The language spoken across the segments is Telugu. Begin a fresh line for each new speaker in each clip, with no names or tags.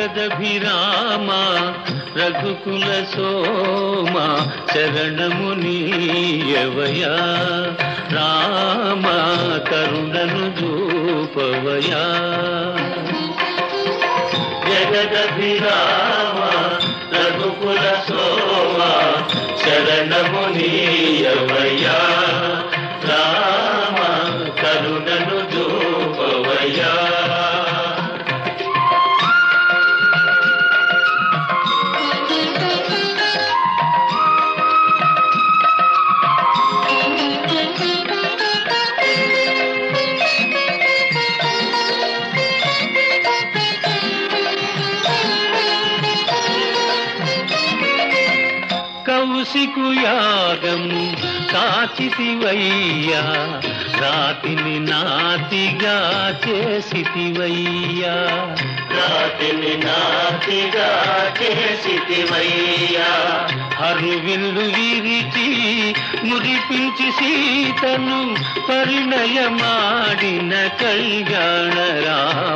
జగదభిరామ రఘుకుల సోమ శరణము నీయవయా రామ కరుణను చూపవయా జగదభిరామ రఘుకుల సోమ శరణము కౌశికు యాగము కాచితివయ్యా రాతిని నాతిగా చేసితివయ్యా. రాతిని నాతిగా చేసితివయ్యా. హరువిల్లు విరిచి మురిపించి సీతను పరిణయమాడిన కళ్యాణ రామ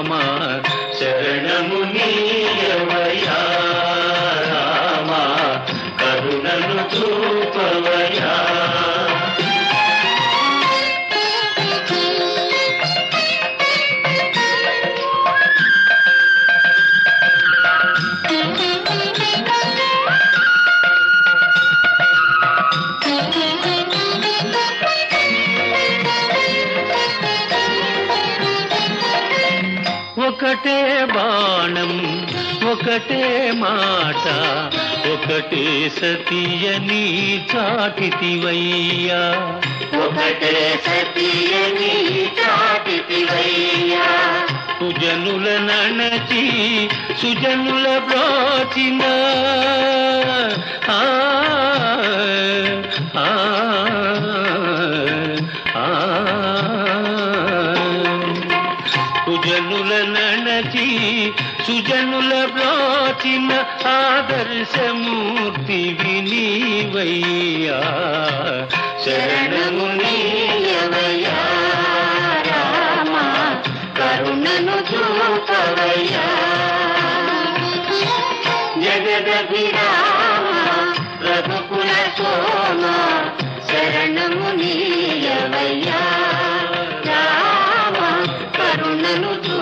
ఒకటే బాణం ఒకటే మాట ఒకటే సతీయని చాటితివయ్యా.
ఒకటే సతీయని చాటితివయ్యా.
సుజనుల నణచి సుజనుల బ్రోచిన. ఆ, ఆ, ఆ, సుజనుల నణచి సుజనుల బ్రోచిన ఆదర్శమూర్తి వినీవయ్యా. శరణము
నీయవయ్యా రామ కరుణను చూపవయ్యా. జగదభిరామ రఘుకుల సోమ శరణము నీయవయ్యా. రామ కరుణను చూ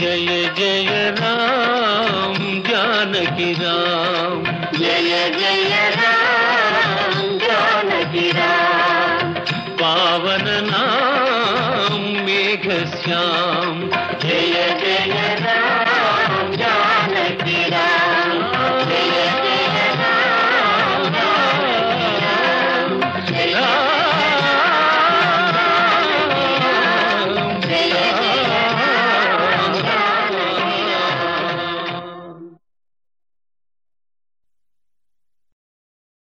जय जय राम जानकी जय
जय राम जानकी पावन नाम
मेघ श्याम। जय जय राम।